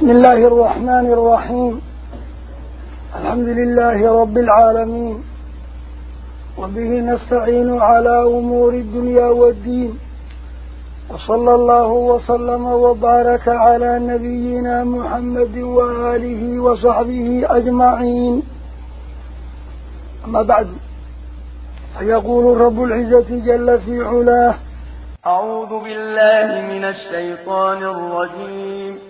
بسم الله الرحمن الرحيم. الحمد لله رب العالمين. وبه نستعين على أمور الدنيا والدين. وصلى الله وسلم وبارك على نبينا محمد وآله وصحبه أجمعين. أما بعد فيقول رب العزة جل في علاه أعوذ بالله من الشيطان الرجيم.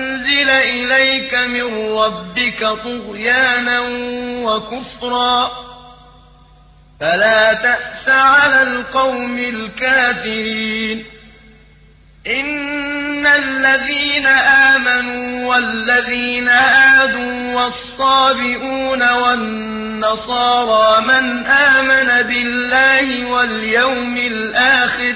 إليك من ربك طغيانا وكفرا. فلا تأس على القوم الكافرين. إن الذين آمنوا والذين هادوا والصابئون والنصارى من آمن بالله واليوم الآخر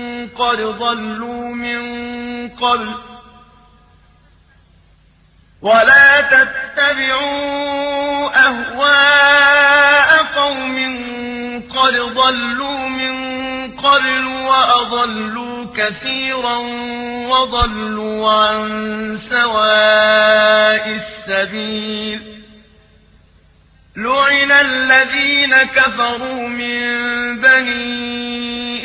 قد ضلوا من قبل ولا تتبعوا أهواء قوم قد ضلوا من قبل وأضلوا كثيرا وضلوا عن سواء السبيل لعن الذين كفروا من بني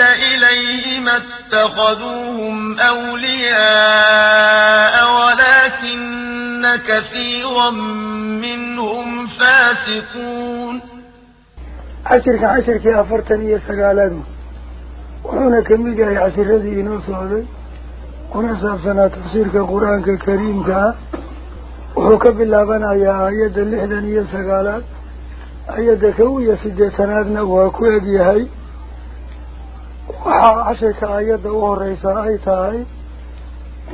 إليه ما اتخذوهم أولياء ولكن كثيرا منهم فاسقون. عشرك عشرك أفرتني سقالان وحونا كميجا عشر الذي نوصل ونصاب سنة تفسيرك القرآن الكريم كا. وحكب اللابنا يا آيات اللحدن يا سقالات آيات كوية سجيتنادنا وكوية هاي. وحاشك آيات أوه ريسا آيات آي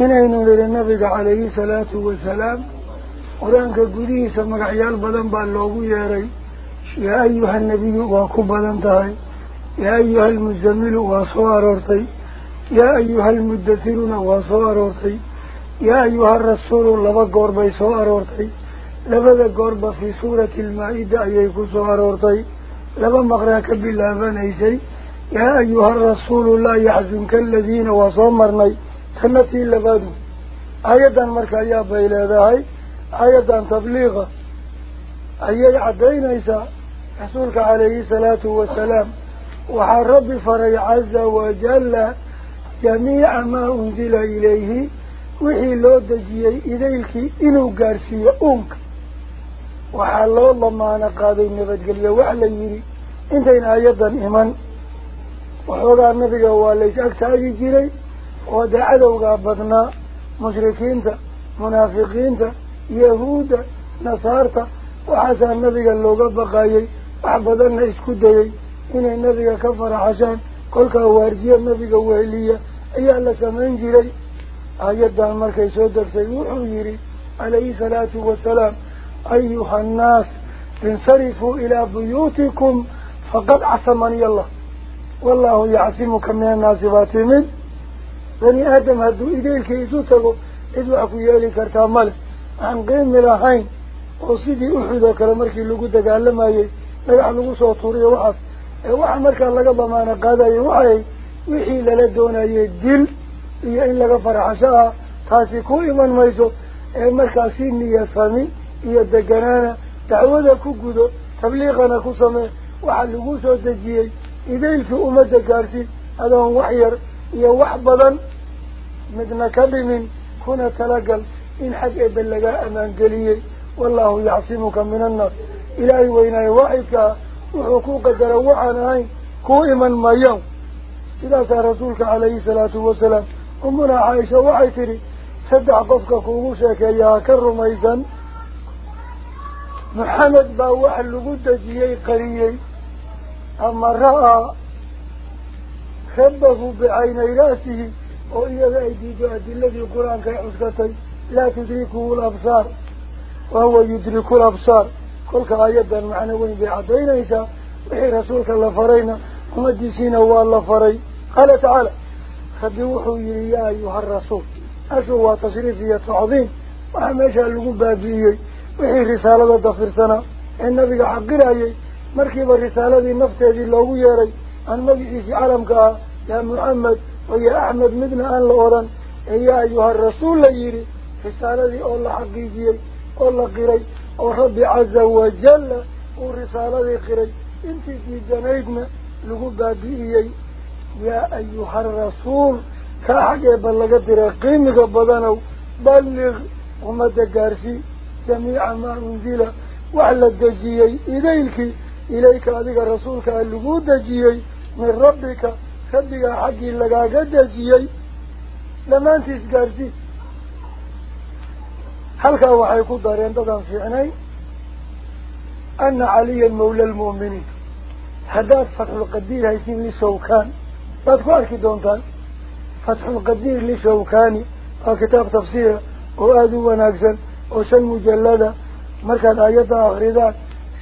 إنه للنبي عليه الصلاة والسلام قرانك قديه سمك عيال بلن باللوغو يا ري يا أيها النبي واكو بلن تاي يا أيها المزمل واصوار ارتي يا أيها المدثرون واصوار ارتي يا أيها الرسول لبق قربي صوار ارتي لبق قرب في سورة المائدة أيكو صوار ارتي لبق مغراك بالله فانيسي يا أيها الرسول لا يحزنك الذين وصمرنا ثمتي لبادو أيضا مركا يا بيلا ذاهي أيضا تبليغة. أي عدين إيسا رسولك عليه الصلاة والسلام. وحرب فري عز وجل جميع ما أنزل إليه. وحي لو دجيه إليك إنو قارسي أمك. وحال الله ما نقاضي نبت قليا وعلى يري إنتين آيضا إيمان. وحوغا النبي هو اللي شاكتاج جيري ودعلو قابضنا مشركين تا منافقين تا يهود نصار تا. وحسا النبي اللو قبقا يي وحبضنا اسكودا يي إن النبي كفر عشان قولك هو ارجي النبي هو اللي ايا اللي سمين جيري. ايادا المركة يسودر سيوحو يري عليه الصلاة والسلام. أيها الناس انصرفوا إلى بيوتكم فقد عصمني الله. Yacsimuka min annaasi baa timid bani aadam hadduu ideylkii isu tago cid wax ku yeeli kartaa male aan qiimi lahayn oo sidii uxud oo kale markii lagu dagaalamayey dhagax lagu soo turiyo waxaas ee waxa markaa laga damaano qaadayo waxay wixii lala doonayay dil iyo in laga farxasho ah taasi ku iman mayso ee markaa si niyasami iyo إذن في أمد كارسي هذا هو وحير يوحبضا مدن كلم كنا تلقل إن حد يبلغ أمان قليل والله يعصمك من النار. إلهي وإن يوحيك وحقوق تروحنا كوئما ما يوم. سلاسة رسولك عليه الصلاة والسلام أمنا عائشة وحيتري سدع قفك كوموشك يا كرميزا محمد باوح اللقود جيي قريي. أما رأى خبه بعين رأسه وإذا أيديك أدل الذي القرآن كحسكتي لا تدركه الأبصار وهو يدرك الأبصار. كل آيات المعنوين بعضين إيسا وحي رسولك الله فرينا ومديسين هو الله فري. قال تعالى خبوحوا يا أيها الرسول أشوى تصريفية صعبين وحماشا لقباتي وحي رسالة دفرسنا النبي حقنا ah axmed midna aan la odhan ee yaa ayuha rasuul la yidhi risaaladii oo la xaqiijiyey oo la qiray oo rabbi caza wajalla uu risaaladii qiray intii diidanaydna lagu baabi'iyey yaa ayuha rasuul kaa xag eeba laga diray qiimiga badanow balliq ummadda gaarsii jamiica maa unzila wax la dejiyey idaylkii إليك أذيك رسولك اللقود جيي من ربك خبك حق اللقا قد جيي لما أنت إسقارتي حلقة وحيكود داريان دادان في عناي؟ أن علي المولى المؤمنين. حداث فتح القدير هايسين لسوكان بادكوار كدونتان فتح القدير لسوكان وكتاب تفسير وآدو وناكسن. وشن مجلدة. مركز آيات آخر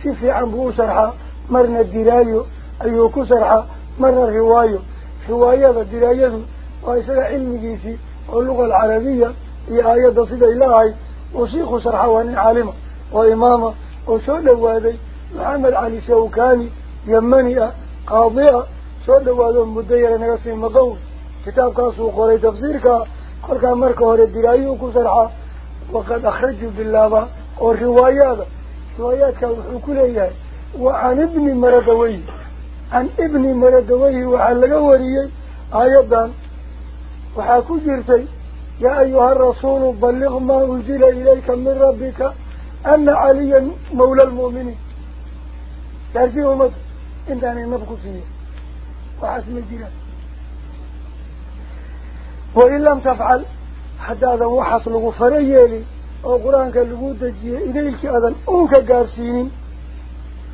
شفي عن بو سرحا مرنا الدرايو أيوكو سرحا مرنا الروايو رواية الدرايو علم المجيسي واللغة العربية هي آية دصيدة إلهي وصيخ سرحا واني عالمة وإمامة وصول الوادي محمد علي شوكاني يمنية قاضية صول الوادي المدير نرسي مضوط كتاب كاسو قري تفسيرك قل كان مركو الدرايو كو سرحا وقد أخرجوا باللابة والرواية روايات كوكولية وعن ابن مردوي عن ابن مردوي وعن لغوري آيضا وحاكو جرتي يا أيها الرسول بلغ ما أنزل إليك من ربك أن عليا مولى المؤمنين. ترجمه مد إن داني نبقو فيه وعزم الجلال وإن لم تفعل حتى هذا هو حصل غفريا لي idaylkii aadan uunka gaarsiinin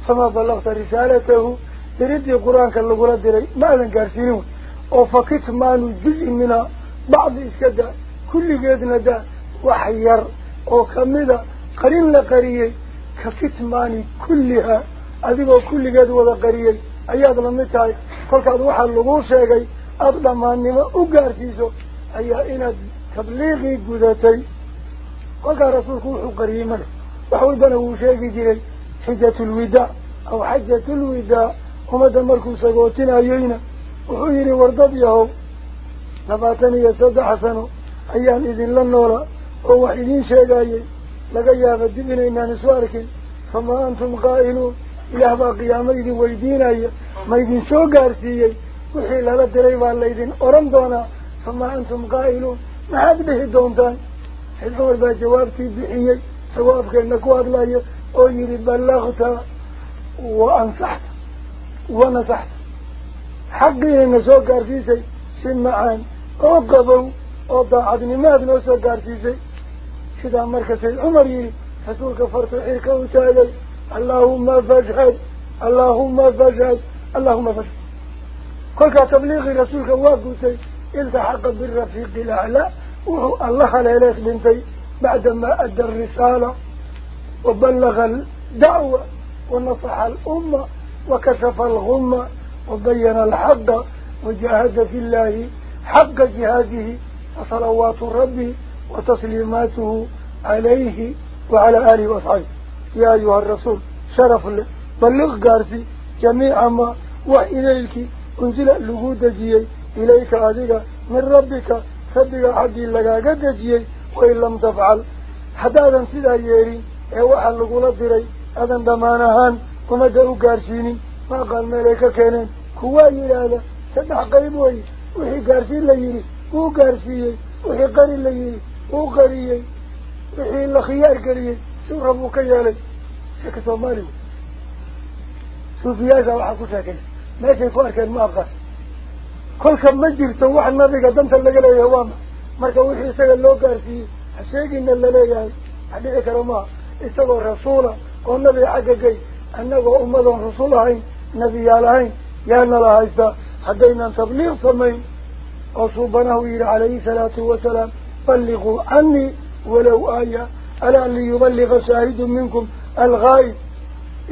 famaa ballaqta risaalatahu diridii qur-aanka lagula diray ma aadan gaarsiinin wey oo fakitmaanu juz-in minhaa bacdi iska daa kulligeedna daa wax yar oo kamida qarin la qariyey ka kitmaani kullihaa adigoo kulligeed wada qariyey ayaad lamid tahay kolkaad waxaa laguu sheegay aada dhammaannimo u gaarsiiso ayaa inaad tabliiqii gudatay wuxuu qariyey male wax walbana wuu sheegi jiray xijatulwidaa aw xajatulwidaa ummadda markuu sagootinayeyna wuxuu yidhi wardad yahow labaatan iyo saddex sano ayaan idinla noolaa oo wax idiin sheegayay laga yaaba dib inaynaan isu arkin famaa antum qaa'iluun ilaah baa qiyaamo idin weydiinaya ma idin soo gaarsiiyey wixii lala diray baa laydin oran doonaa famaa antum qaa'iluun maxaad dhihi doontaan الحور ذا جوابتي بحيي سوابك النكوة بلاي أويري بلغت وأنصحت ونصحت. حقي إن سوق أرسيسي سمعان أوقظوا أوضع عدني ما أدنى سوك أرسيسي سيد عمرك سيد عمري حسول كفرت حيرك وتالي اللهم فاجعل اللهم فاجعل اللهم فاجعل. كل تبليغي رسولك واقوتي إلتحق بالرفيق الأعلى. وهو الله على إليه بنتي بعدما أدى الرسالة وبلغ الدعوة ونصح الأمة وكشف الغمة وبين الحق وجهاد في الله حق جهاده وصلوات ربي وتسليماته عليه وعلى آله وصحبه يا أيها الرسول شرف الله بلغ قارسي جميع ما وإليك أنزل اللهود جيه إليك عزيزة من ربك yeelin ee waxaa lagula diray aadan dhammaan ahaan ummadda u gaarsiinin maaqaal meelay ka keeneen kuwaa yidhaahda saddex qayb weye wixii gaarsiin la yidhi wuu gaarsiiyey wixii qari la yidhi wuu qariyey wixii la khiyaar geliyey si rab uu ka yeelay sheeka soomaali wey suufiyaasha waxaa ku sheekay meeshay ku arkeen ma aqaan nabiga danta laga leeyahay waa ma marka wixii isaga loo gaarsiiyey ha sheegina laleeyahay wax dhici karo maaha isagoo rasuula oo nabiga xagga gey annagoo ummadoon rasuul ahayn nebiyaal ahayn yaana la haystaa haddaynan tabliiq samayn oo suubanahu yidhi calayhi salaatu wasalaam balliquu canii walow aaya alaa liyubaliga shaahidu minkum alghaayib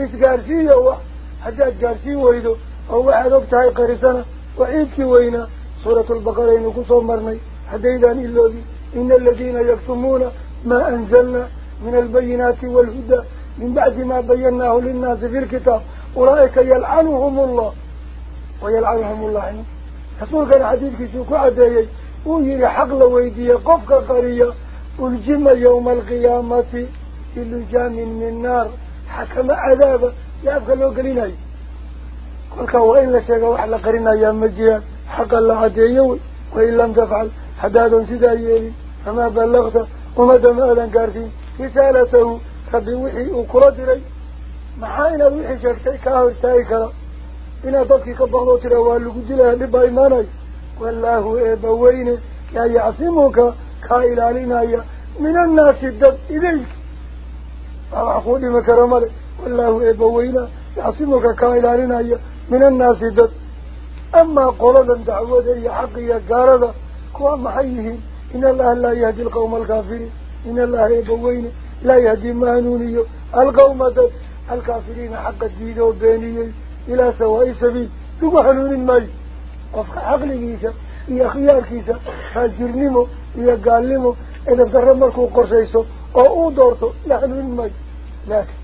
isgaarsiiya wax haddaad gaarsiin weydo oo waxaad og tahay qarisana waciidkii weynaa suuratu lbaqaraynu kusoo marnay haddaydaan iloobi ina aladiina yaktumuuna maa anzalna من البينات والهدى من بعد ما بيناه للناس في الكتاب. أولئك يلعنهم الله. ويلعنهم الله. رسول كان حديث كسوك عديي ويري حق لويدية قفك قرية. ألجم يوم القيامة اللجام من نار حكم عذابه. يابقى لو قلنا قلت وإن لشيك وحل قرنا يا مجيان حق الله عديي وإن لم تفعل حدادا سدايي فما بلغت ومدى ماذا قارسين رسالته ربي وحي وكرة دري محاينا وحي شركي كاهر تايكرا إنا ضدك كبغضو ترى واللقو دلها لبا إيماني والله إبوين كا يعصمك كا إلالينا من الناس الدب إليك أقول مكرم والله إبوين يعصمك كا إلالينا من الناس الدب أما قردا دعوة يا حقيا قاردا كوا محيهم إن الله لا يهدي القوم الكافرين. إن الله إبوين لا يهدي مهنوني القوم الدب الكافرين حق الدين وبينيه إلى سواء سبيل. ثم حلول الماء قفك عقل كيسا. إيا خيار كيسا. فالجرنمو إيا قالمو إذا ترمركو قرسيسو أو دورتو. يحلول الماء لكن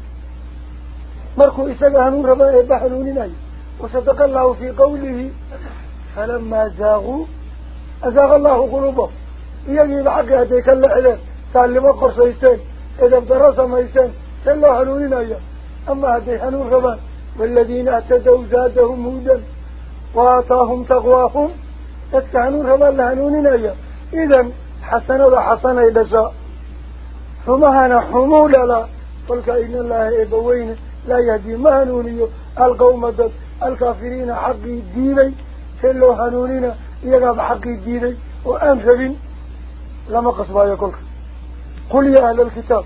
مركو إساق هنون ربا إبا حلول الماء وصدق الله في قوله فلما زاغوا أزاغ الله قلوبهم. إيا بحق هديك اللعلان سالما قرسيسين إذا درس ميسين. سلو حلول الماء أما هدي حنون ربا. والذين اعتدوا زادهم هودا. وآتاهم تقواهم. تتكعنون ربا لهنون أيا إذن حسنة وحسنة إلساء فمهنا حمول لا قلت إن الله إبوين. لا يهدي مهنوني القوم ضد الكافرين حقي الديني سلو هنونين يقاب حقي الديني وأنفبين لما قصبا يقول قل يا أهل الكتاب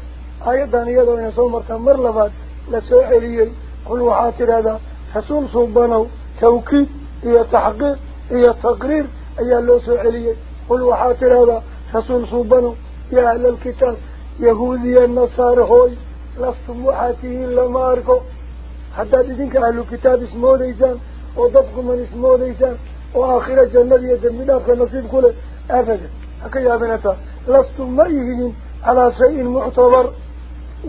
أيضا يدعو ينسو مرتمر لباد لسوء قل وحاتر هذا حسول صوبانه توكيد هي تحقيق هي تقرير أي الله سعليه قل وحاتر هذا حسول صوبانه يا أهل الكتاب يهودي النصار هوي لستم وحاتيه لما أركو حتى تدينك أهل الكتاب اسمه ديسان وضبكم من اسمه ديسان وآخر الجنة يتمنى آخر نصيب كله أبدا. حكا يا بنتا لستم مئهين على شيء معتبر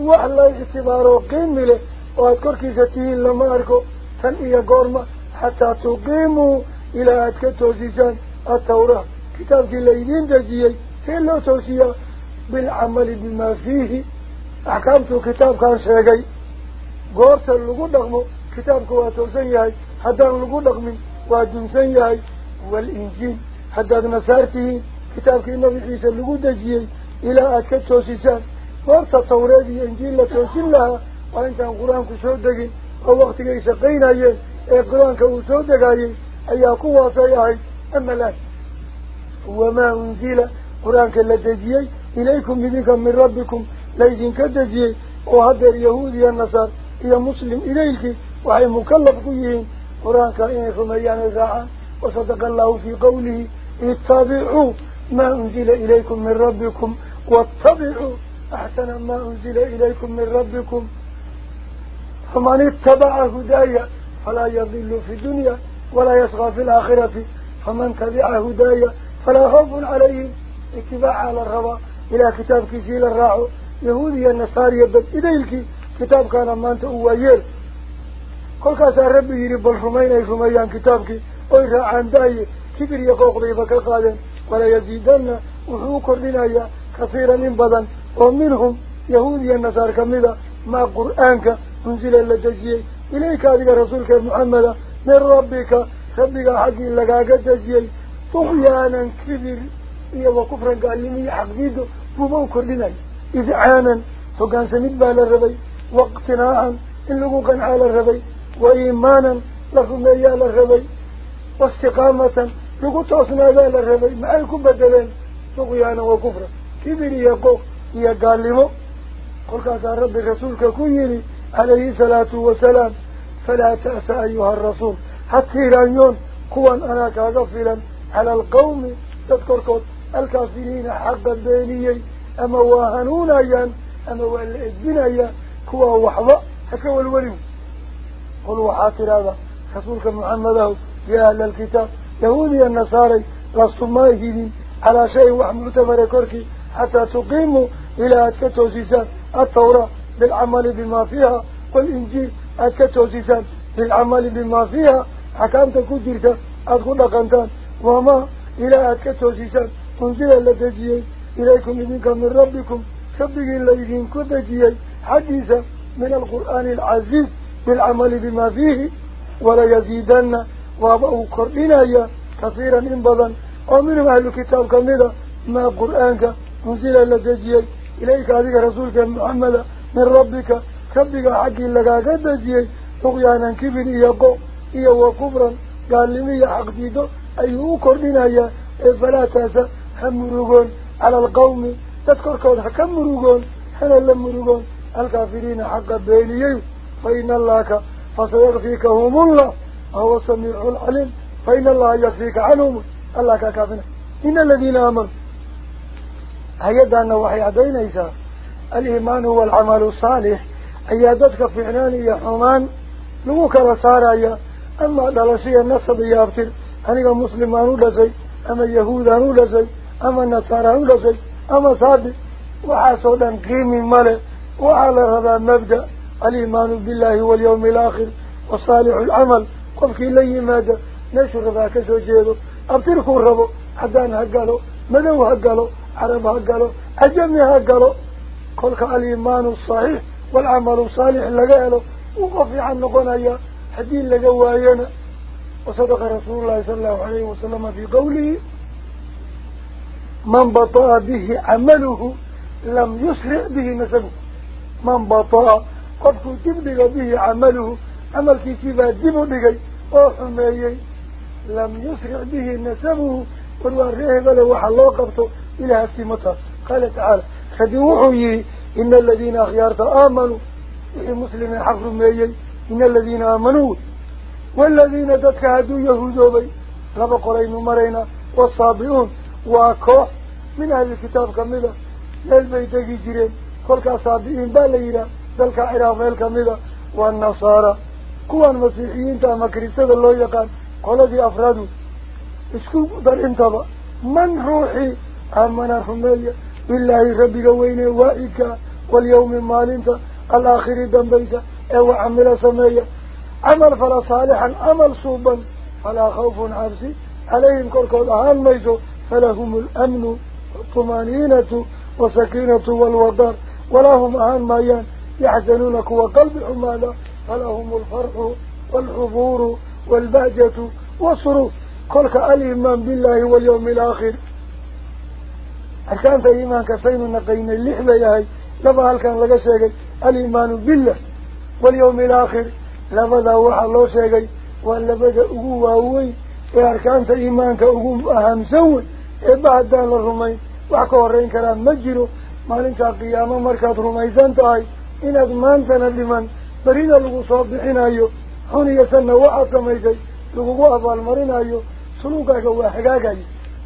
وعلى اعتباره قيم له. وأذكر كيستين لما أركو كان إيا قرمة حتى تقيموا إلى أدك توسيسان التوراة. كتاب الليلين دجيي سين لو توسيا كان قورت اللقو دقمو كتابك واتوسن يهي حتى اللقو دقمين وادنسن يهي والإنجيل حتى نسارته كتابك النبي عيسى اللقو دجيي إلى أدك توسيسان قورت التوراة إنجيل لتوسين لها دقين oo waktigay shaqaynayeen ee qur-aanka uu soo degaayey ayaa kuwaasay ahayd ama laa wamaa unzila qur-aanka la dejiyey ilaykum idinka min rabbikum laydinka dejiyey oo haddeer yahuud iyo nasaar. يا مسلم إليك وهي مكلف قيين قرآن كائن رميان الزعا وصدق الله في قوله اتبعوا ما أنزل إليكم من ربكم واتبعوا أحسن ما أنزل إليكم من ربكم فمن اتبع هدايا فلا يضل في الدنيا ولا يصغى في الآخرة فمن تبع هدايا فلا خوف عليه اتباع على الروا إلى كتاب كسيل الراعو يهودي النصاري يبدأ إليك كتاب كان ما أنت أوير كل كاسا ربي يريب الرمين الرميان كتابك. ويرى عن داي كبير يقوق بيبك قادم ولا يزيدن وحوك لنا كثيرا من بدن ومنهم يهودي النصارى كمذا ما قرآنك أنزل اللجزيي إليك هذه رسولك محمد. من ربك. ربك حقي لك جزيي طغيانا كبير. إيه وكفرا قال لي حقيده وموكر لنا إذعانا فكان سميد بالربي واقتناعا إن لقوكا على الربي وإيمانا لكم إيال الربي واستقامة لقو توصنا ذال الربي معاكم بدلين طغيانا وكفرا كبير يقوك يقال لي قل كاسا ربي رسولك كيري عليه الصلاة والسلام. فلا تأس أيها الرسول. حتى رانيون قوان أنا كغفلا على القوم. تذكركم الكافرين حقا بينيي أما واهنون أيان أما والإذن أيان كوا وحظة حكوا الولي قل وحاطر هذا رسولك محمد يا أهل الكتاب. يهودي النصاري لستم ماهدين على شيء وحمل تمر كركي حتى تقيموا إلى أتكتوسيسان التوراة بالعمل بما فيها. والإنجيل أتكتوسيسان بالعمل بما فيها. حكامت كجرتا أدخل قنتان وما إلى أتكتوسيسان أنزل لدجيي إليكم منك من ربكم. كبقي الذين كدجيي حديثا من القرآن العزيز بالعمل بما فيه ولا يزيدن. وابأوا كردنا كثيرا إنبضا ومنهم أهل الكتاب كمذا ما قرآنك أنزل لدجيي إليك هذه رسولك محمد من ربك. كبقى حقي لك كدجيي طغيانا كبر إيقو إيا وكبرا. قال لمي حق ديدو. أيه كردنا فلا تاسا همرقون على القوم. تذكر كون حكم مرقون حنا لمرقون الكافرين حق بينيين. فإن الله فسيغفيكهم الله. وهو السميع العليم. فإن الله يغفيك عنهم. الله كافنا إن الذين آمنوا. هيدا وحي عدين إيسا. الإيمان هو العمل الصالح. أيادتك فعنان يا حمان. لغوك لصارا أما دلسي النصد يابتر أنك مسلمان لسي أما يهودان لسي أما نصاران لسي أما صادق. وحاسودا قيمي وعلى هذا مبدأ الإيمان بالله واليوم الآخر وصالح العمل. قفك إليه ماذا نشر ذاك سوجيده أبتركوا الربو. حدان هقالوا مدو هقالوا عرب هقالوا أجمي هقالوا قلك الإيمان الصحيح والعمل الصالح لقاله وقفي عن نقنايا حدين لقواينا. وصدق رسول الله صلى الله عليه وسلم في قوله من بطأ به عمله لم يسرع به نسبه. من بطأ قفك تبدغ به عمله عمل كيسيبا دمو دقي وحميي. لم يسرع به نسبه والواريه قال وحا قبطه إلى هسيمتها قال تعالى خدوحي إن الذين أخيارت آمنوا. في مسلم حفر ميي إن الذين آمنوا والذين تتكهدوا يهودوا بي لما قرين مرينا والصابئون وكوح من أهل الكتاب كاملة للبيتكي جيرين. كل صابئين بالينا ذلك عرافيل كاملة والنصارى كوان مسيحيين تاما كريستة الله يقال قولة أفرادوا اسكو در انتبه من روحي آمنا رماليا بالله ربك وين وائك واليوم مالنت الآخر دنبيت أو عمل سمية عمل فلا صالحا عمل صوبا فلا خوف عبسي عليهم كل أهان ميزو فلهم الأمن والطمانينة وسكينة والوضار ولا هم أهان مايان يحزنونك وقلب حمالا فلهم الفرح والحضور والبهجة والسرور. كلك الإيمان بالله واليوم الآخر. أركانت إيمان كسين النقين اللحبة يهي؟ لما هل كان لك شيء؟ الإيمان بالله واليوم الآخر. لما دعوح الله شيء؟ وأن بدأ أقوى أوي أركانت إيمان كأقوى أهم سوي بعد دان الرمين وحكو الرين كلام مجره مالك قيامة مركات رميزان تاي إنك مانتنا لمن برينا لغو صابحين حوني يسنى وعا سميسي لغو أفال مرين أيو سلوكك وحقاقك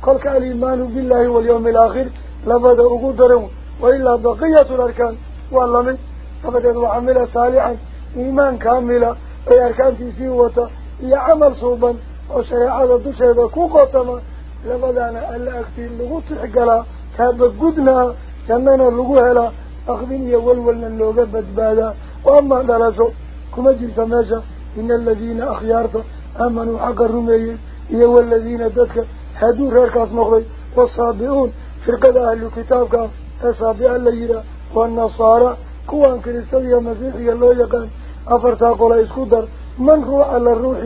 قلك الإيمان بالله واليوم الآخر لبدا أقدرون وإلا بقية الأركان والله من فبدأ وعمل صالحا إيمان كاملا أي أركان تسيوة هي عمل صوبا وشريعة دشيدة كوكوتما لبدانا ألا لغو كمنا لغو هلا أخذين يولولنا اللوغة بدبادا وأما درسوا كما جلت ماشا إن الذين أخيارت آمنوا حق الرميين إيه والذين ددك هدوا ريركاس نقضي والصابئون فرقة أهل كتابك أصابع الليلة والنصارى. كوان كريستاليا مسيحية الله يقان أفرتا قولا إسكودر. من هو على الروح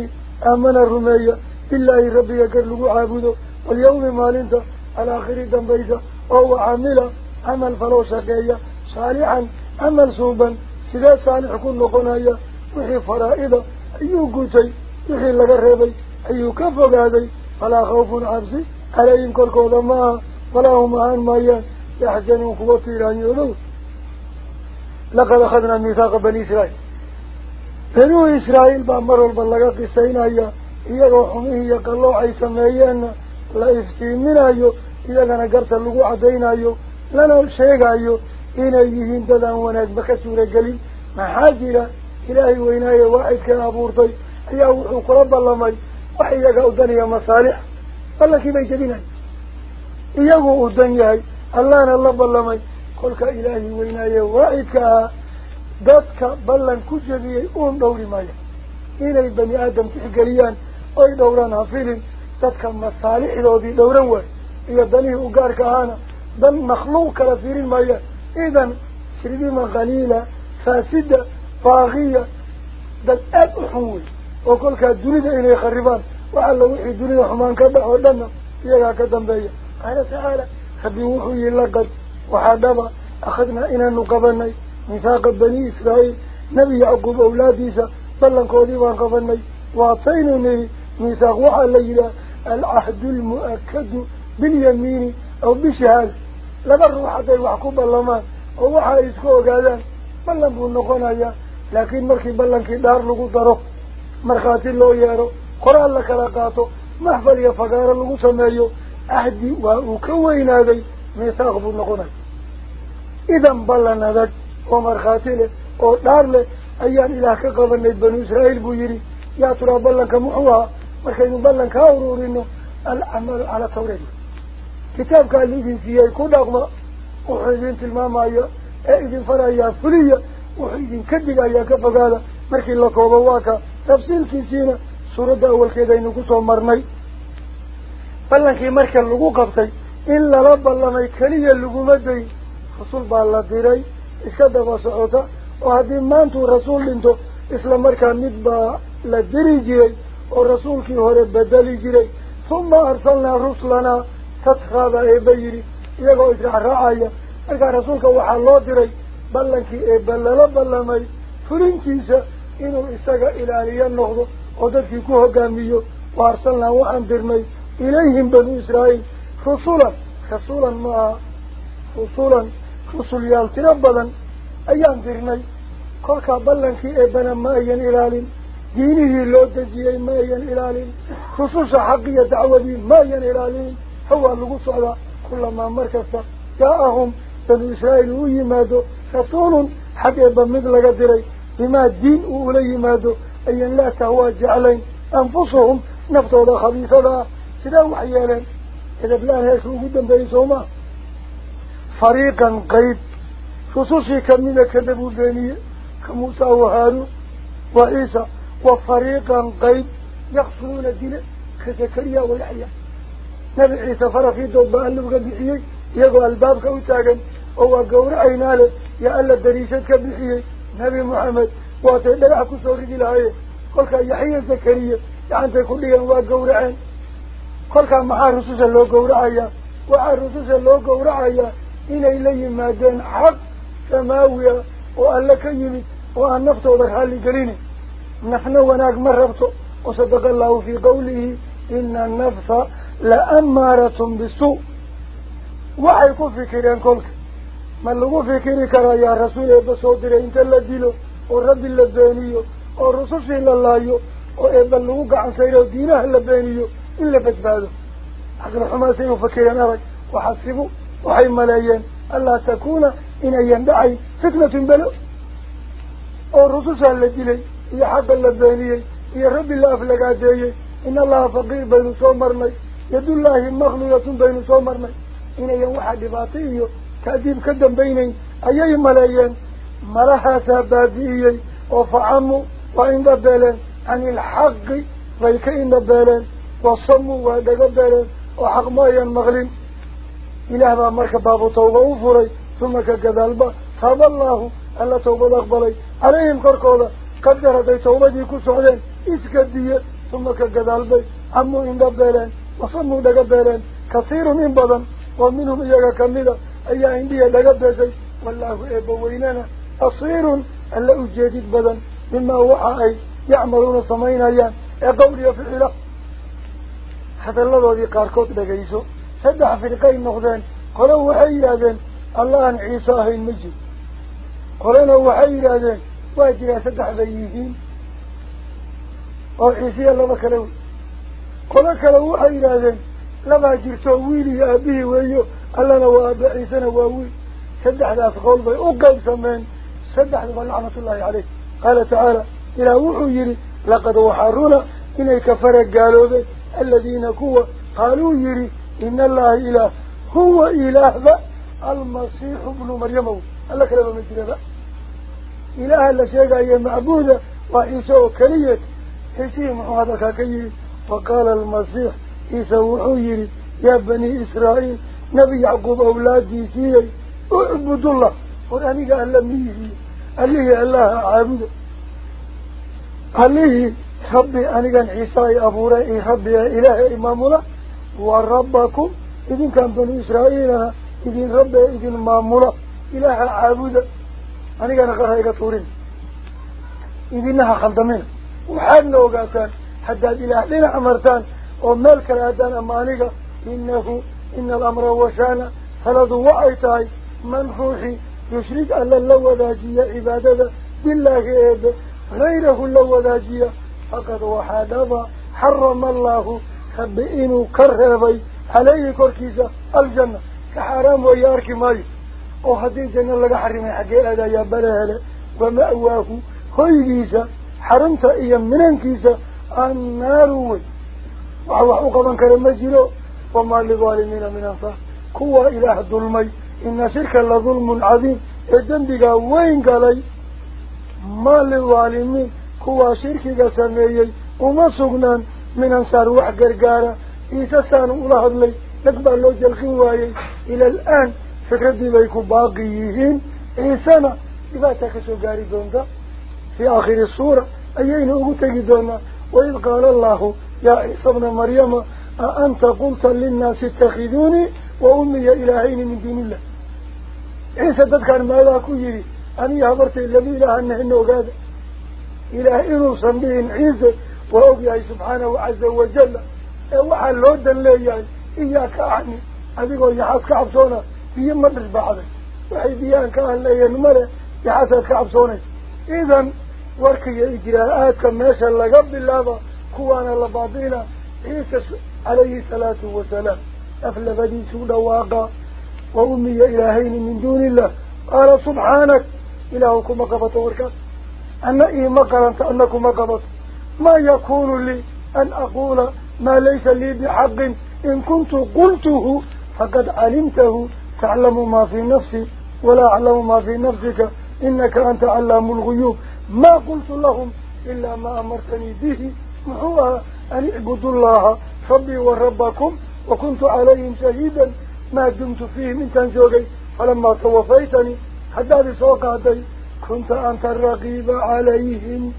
آمن الرمية بالله ربي يكرلقوا عابده. واليوم مالنت على آخر دنبيسة وهو عامل عمل فلو شقية صالحا عمل صوبا سيدا صالح كل قنايا وحي فرائضة أيو قوتي وحي لقربي أيو كفق هذي فلا خوف عبسي عليهم كل قوضا معها فلا هم عن مايان يحزنون قوتي لأن يولو لقد أخذنا ميثاق بني إسرائيل. بنو إسرائيل بأمر البلغة قسين أيها iyagoo xumihii iyo qallooc ay sameeyeenna la iftiiminayo iyagana garta lagu caddaynayo yihiin dad aan wanaagba ka suuragelin maxaa jira ilaahay weynaaye waaxidkan abuurtay ayaa wuxuu kula ballamay wax iyaga u dan iyo masaalix ballankii bay jebinahay iyagu u dan yahay allahna la ballamay kolka ilaahi weynaaye waacidka ah dadka ballan ku jebiyey uun dhowri maya inay bani aadam tixgeliyaan oy dhowraan ha filin dadka masaalixdoodii dhowran waay iyo danihii u gaarka ahaana بل مخلوق لفير المياه إذن شريبين قليلة فاسدة فاغية بل أبحول وكل كالدنيا إليه يخربان وعلى الوحي الدنيا حمان كبه ودنه فيها كدن بي قال تعالى فبوحي لقد وحدبا. أخذنا إنا نقبنا نساق بني إسرائيل. نبي عقوب أولاديسا بلن قولي وانقبنا واطينني نساق وحا الليلة العهد المؤكد باليمين أو بشهاد ballan buu noqonayaa laakiin markii ballankii dhaar lagu daro markhaati loo yeero qoraal la kala qaato maxfal iyo fagaaro lagu sameeyo ahdi waa uu ka weynaaday misaaq buu noqonaya idan ballan adag oo markhaati leh oo dhaar leh ayaan ilaah ka qabanay banu israa'iil buu yidhi yaa turaa ballanka muxuu ahaa markaynu ballankaa ururino alcamalu calaa tawreed wuxuu idin tilmaamaya ee idin farayaa fuliya wuxuu idinka digayaa ka fogaada markii la koobo waa ka tafsiilkiisiina suuradda awalkeedaynu kusoo marnay ballankii marka lagu qabtay in lala ballamay keliya laguma dayn rasuul baa la diray iska daba socota oo haddii maantuu rasuul dhinto isla markaa mid baa la diri jiray oo rasuulkii hore bedeli jiray huma arsalnaa ruslanaa tadkaada eeba yidhi iyagoo israacraacaya markaa rasuulka waxaa loo diray ballankii eeba lala ballamay fulintiisa inuu isaga ilaaliyo noqdo oo dadkii ku hogaamiyo wa arsalnaa waxaan dirnay ilayhim banu israa'iil rusulan rasuulan ma aha rusulan rusul yaal tiro badan ayaan dirnay kolkaa ballankii eebana ma ayan ilaalin diinihii loo dejiyey ma ayan ilaalin rususha xaqiyo dacwadii ma ayan ilaalin هو اللقص كل ما مركزت جاءهم بني إسرائيل ويمادوا. خطول حقيبا مثل قدري بما الدين أولي يمادوا. أي لا تهوى جعلين. أنفسهم نفطوا ذا خبيثة سلاو حيالين إذا بلان هاشو قدا بيسهما فريقا قيد خصوصي كمينة كذبوا ذانية كموسى وهارو وإيسى وفريقا قيد يقصون الدين كذكريا والعيام نبي سفر في دوبة اللي بقديه يجو الباب كويتاجن أو جور عيناله. يا الله دريشات كبيه نبي محمد. واتد لا أكو صوري لاية كل كيحيى زكريا يعني تقول لي هو جور عين. كل كم عروسه لو جور عيا. وعروسه لو جور عيا. إن إلهي ما جن حق سماوية. وألا كيمي وأنفته ودخل جريني نحن وناك مربطه وصدق الله في قوله إن النفس لأمارة بسوء وحيكو فكرين كلك ما اللغو فكرين كرا يا رسول إبا صدري انت اللي دينه والرب اللي بانيه والرسول صلى الله عليه وإبا اللغوك عن سير دينه اللي بانيه إلا بتباده حقنا حماسين وفكرين أرك وحسبوا وحي ملايين. ألا تكون إن أيام دعي فتنة بلو. والرسول صلى الله عليه وسلم يا حق اللي يا رب الله أفلق عديه إن الله فقير بل صومرني يد الله مغلية بين سومرنا إن يوحى لباطيه كذب كدن بيني أيي ملايين مرحى سابابيي وفعموا وإن دبالا عن الحق ويكين دبالا وصموا ودقبالا وحق مايا مغلين إله ما مرك باب طوبة وفري. ثم كذلبا تاب الله ألا توبة أقبلي عليهم كركولا قدر هذه توبة يكون سعودين إسكدية. ثم كذلبا أمو إن دبالا وصموا دقبالين كثير من بضن ومنهم إياك كمدة أي عندي دقبالي والله إبوينانا أصير ألا أجيجد بضن مما هو وعاي يعملون صمينا يا أقول يا فعلا. حتى الله ذي قاركوك دقيسو سدح في القيم نخذين قلوا وحيي هذين الله عن عيسى المجد قلنا وحيي هذين واجه يا سدح ذي يجين وعيسي الله بكلاوي قولك لو حيلا ذي لما جرتوا ويلي يا أبيه ويو ألا لو أبعي سنة ووي سدح ذاس غلبي أقل سمين سدح ذي عمت الله عليه قال تعالى إلى وحو يري لقد وحرنا إني كفر قالوا ذي الذين كوا قالوا يري إن الله إله هو إله ذا المصيح ابن مريم ألا كلمة من جنة إله اللي شيء هي معبودة وإنسوا كليت حسين محمد كاكيين إله وقال المسيح عيسى وحيري يا بني إسرائيل نبي يعقوب أولادي سيئي أعبد الله. قرآني قال لم قال لي الله عابد قال ربي أنا كان عيسى أبو رأي ربي إله إمام الله وربكم إذن كان بني إسرائيل إذن ربي إذن إمام حتى إله لنا أمرتان. وملك الأدان أمانيك. إنه إن الأمر وشان فلدوا وعيتاي من روحي يشرك أن الله ذاجية عبادة. بالله إيد. غيره الله ذاجية فقد وحادث حرم الله. خبئين كرهبي عليه كركيزة. الجنة. كحرام ويارك ماي. وهذه الجنة لك حرمي حقي هذا يا بلاهل ومأواه. هيجيسة حرمت إيا مننكيسة النار وهو حقا من كرم جلو وما لظالمين من أنصار. كوى إله الظلمي إن شرك لظلم عظيم. الجنبك وين قالي؟ ما للظالمين. كوى شركك سميي وما سغنان من أنصار وحقر قارة إيسا سانو الله لي. نقبع له جلقين وايي إلى الآن فكرتي بيكو باقيين إيسانا. إذا تكسو قاري دونتا في آخر السورة. أيين أغتقي دونا وإذ قال الله يا عيسى ابن مريم أأنت قلت للناس اتخذوني وأمي إلهين من دون الله? عيسى تذكر ماذا كيري أني هبرت الذي إله أنه إنه قاد. إله إنه صنبين عيسى وأبيه سبحانه عز وجل. وحال لودا لي إياك أعني. أذيقوا يحاس كعبسونا في مدرس بعضك بيان كان لي وركي إجراءات كماشا لقب الله كوانا لبعضينا عيسى عليه الصلاة والسلام أفلفدي سودا واقع وأمي إلهين من دون الله قال سبحانك إلهكم قبط وركا أن إيما قرنت أنكم قبط ما يكون لي أن أقول ما ليس لي بحق إن كنت قلته فقد علمته تعلم ما في نفسي ولا أعلم ما في نفسك إنك أنت علام الغيوب ما قلت لهم إلا ما أمرتني به هو أن اعبدوا الله ربي وربكم وكنت عليهم شهيدا. ما دمت فيهم انت انجوغي فلما توفيتني حتى بسوقاتي كنت أنت الرقيب عليهم